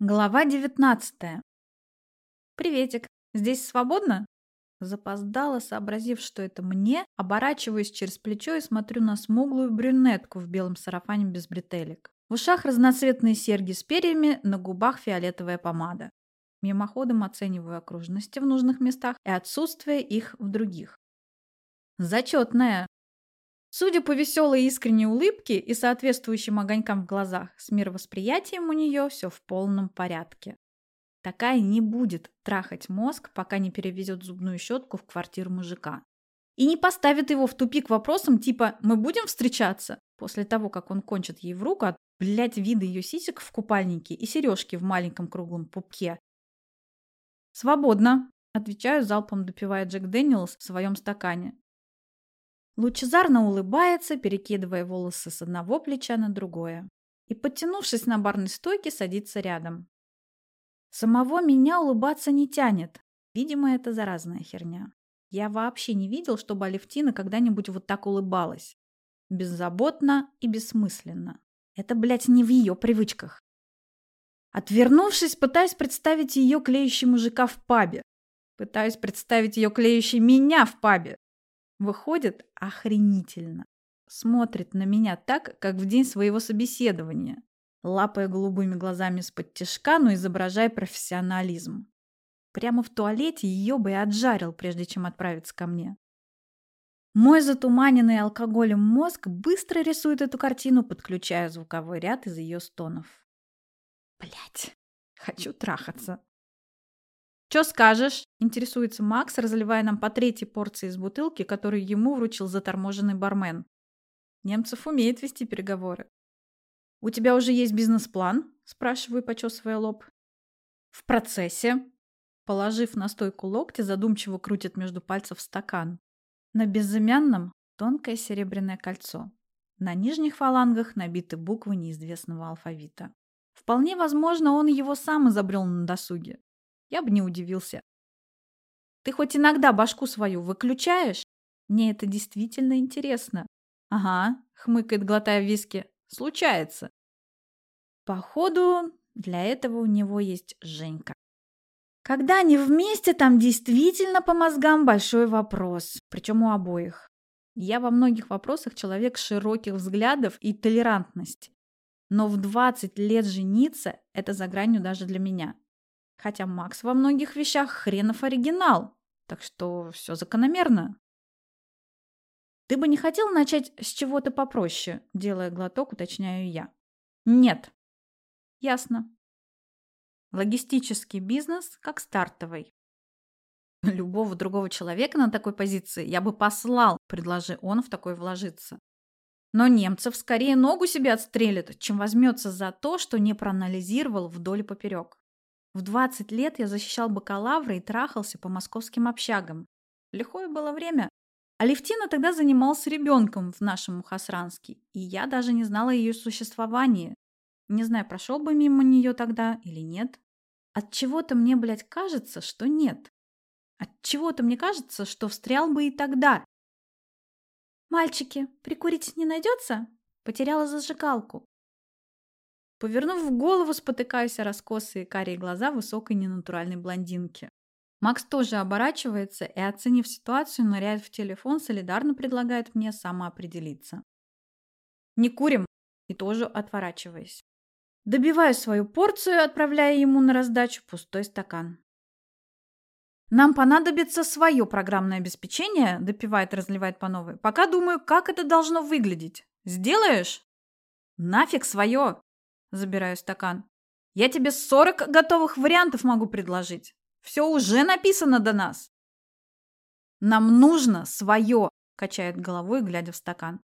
Глава 19. «Приветик, здесь свободно?» Запоздала, сообразив, что это мне, оборачиваюсь через плечо и смотрю на смуглую брюнетку в белом сарафане без бретелек. В ушах разноцветные серьги с перьями, на губах фиолетовая помада. Мимоходом оцениваю окружности в нужных местах и отсутствие их в других. Зачетная. Судя по веселой искренней улыбке и соответствующим огонькам в глазах, с мировосприятием у нее все в полном порядке. Такая не будет трахать мозг, пока не перевезет зубную щетку в квартиру мужика. И не поставит его в тупик вопросом типа «Мы будем встречаться?» после того, как он кончит ей в руку от, блядь, вида ее сисек в купальнике и сережки в маленьком круглом пупке. «Свободно», – отвечаю залпом, допивая Джек Дэниелс в своем стакане. Лучезарно улыбается, перекидывая волосы с одного плеча на другое. И, подтянувшись на барной стойке, садится рядом. Самого меня улыбаться не тянет. Видимо, это заразная херня. Я вообще не видел, чтобы Алевтина когда-нибудь вот так улыбалась. Беззаботно и бессмысленно. Это, блядь, не в ее привычках. Отвернувшись, пытаюсь представить ее клеющей мужика в пабе. Пытаюсь представить ее клеющей меня в пабе. Выходит охренительно. Смотрит на меня так, как в день своего собеседования, лапая голубыми глазами с-под тяжка, но изображая профессионализм. Прямо в туалете ее бы и отжарил, прежде чем отправиться ко мне. Мой затуманенный алкоголем мозг быстро рисует эту картину, подключая звуковой ряд из ее стонов. Блять, хочу трахаться. «Чё скажешь?» – интересуется Макс, разливая нам по третьей порции из бутылки, которую ему вручил заторможенный бармен. Немцев умеет вести переговоры. «У тебя уже есть бизнес-план?» – спрашиваю, почесывая лоб. «В процессе». Положив на стойку локти, задумчиво крутит между пальцев стакан. На безымянном тонкое серебряное кольцо. На нижних фалангах набиты буквы неизвестного алфавита. Вполне возможно, он его сам изобрел на досуге. Я бы не удивился. Ты хоть иногда башку свою выключаешь? Мне это действительно интересно. Ага, хмыкает, глотая виски. Случается. Походу, для этого у него есть Женька. Когда они вместе, там действительно по мозгам большой вопрос, причем у обоих. Я во многих вопросах человек широких взглядов и толерантности. Но в 20 лет жениться – это за гранью даже для меня. Хотя Макс во многих вещах хренов оригинал, так что все закономерно. Ты бы не хотел начать с чего-то попроще, делая глоток, уточняю я. Нет. Ясно. Логистический бизнес как стартовый. Любого другого человека на такой позиции я бы послал, предложи он в такой вложиться. Но немцев скорее ногу себе отстрелит, чем возьмется за то, что не проанализировал вдоль и поперек. В 20 лет я защищал бакалавра и трахался по московским общагам. Лихое было время. Алевтина тогда занимался ребенком в нашем Мухасранске, и я даже не знала ее существовании. Не знаю, прошел бы мимо нее тогда или нет. От чего-то мне, блядь, кажется, что нет. От чего-то мне кажется, что встрял бы и тогда. Мальчики, прикурить не найдется? Потеряла зажигалку. Повернув голову, спотыкаюсь о раскосые карие глаза высокой ненатуральной блондинки. Макс тоже оборачивается и, оценив ситуацию, ныряет в телефон, солидарно предлагает мне самоопределиться. «Не курим!» и тоже отворачиваясь. Добиваю свою порцию, отправляя ему на раздачу пустой стакан. «Нам понадобится свое программное обеспечение», – допивает, разливает по новой. «Пока думаю, как это должно выглядеть. Сделаешь?» «Нафиг свое!» Забираю стакан. Я тебе сорок готовых вариантов могу предложить. Все уже написано до нас. Нам нужно свое, качает головой, глядя в стакан.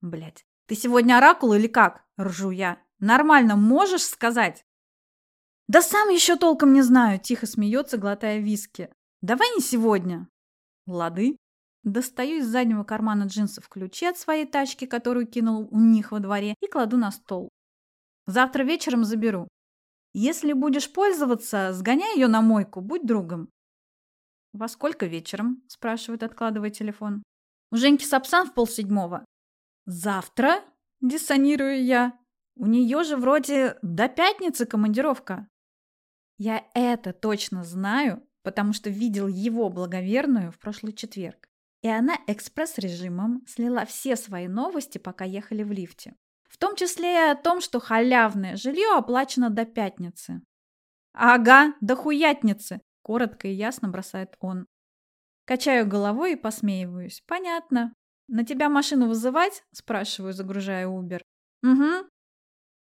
Блять, ты сегодня оракул или как? Ржу я. Нормально можешь сказать? Да сам еще толком не знаю, тихо смеется, глотая виски. Давай не сегодня. Лады. Достаю из заднего кармана джинсов ключи от своей тачки, которую кинул у них во дворе, и кладу на стол. Завтра вечером заберу. Если будешь пользоваться, сгоняй ее на мойку, будь другом. Во сколько вечером? Спрашивает, откладывая телефон. У Женьки Сапсан в полседьмого. Завтра? Диссонирую я. У нее же вроде до пятницы командировка. Я это точно знаю, потому что видел его благоверную в прошлый четверг. И она экспресс-режимом слила все свои новости, пока ехали в лифте. Том числе и о том, что халявное жилье оплачено до пятницы. «Ага, до хуятницы!» – коротко и ясно бросает он. Качаю головой и посмеиваюсь. «Понятно. На тебя машину вызывать?» – спрашиваю, загружая Uber. «Угу».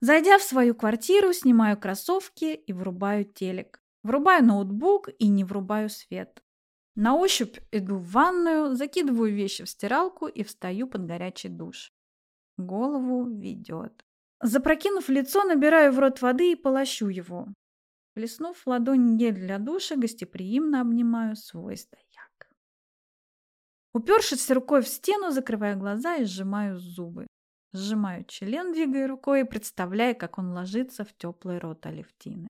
Зайдя в свою квартиру, снимаю кроссовки и врубаю телек. Врубаю ноутбук и не врубаю свет. На ощупь иду в ванную, закидываю вещи в стиралку и встаю под горячий душ. Голову ведет. Запрокинув лицо, набираю в рот воды и полощу его. Плеснув ладонь гель для душа, гостеприимно обнимаю свой стояк. Упершись рукой в стену, закрываю глаза и сжимаю зубы. Сжимаю член, двигая рукой и представляя, как он ложится в теплый рот Алевтины.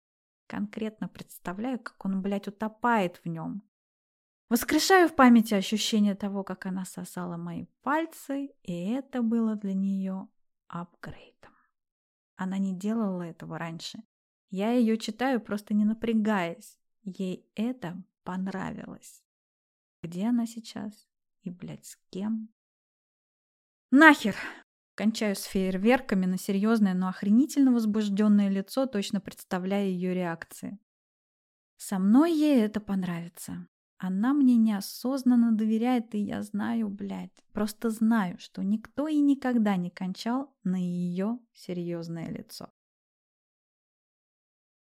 Конкретно представляю, как он, блядь, утопает в нем. Воскрешаю в памяти ощущение того, как она сосала мои пальцы, и это было для нее апгрейдом. Она не делала этого раньше. Я ее читаю, просто не напрягаясь. Ей это понравилось. Где она сейчас? И, блядь, с кем? Нахер! Кончаю с фейерверками на серьезное, но охренительно возбужденное лицо, точно представляя ее реакции. Со мной ей это понравится. Она мне неосознанно доверяет, и я знаю, блядь, просто знаю, что никто и никогда не кончал на ее серьезное лицо.